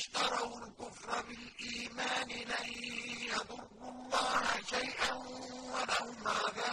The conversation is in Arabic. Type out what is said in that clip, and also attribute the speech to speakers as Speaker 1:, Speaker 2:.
Speaker 1: اشتروا الكفر بالإيمان لن يضروا الله شيئا ولهم عذاب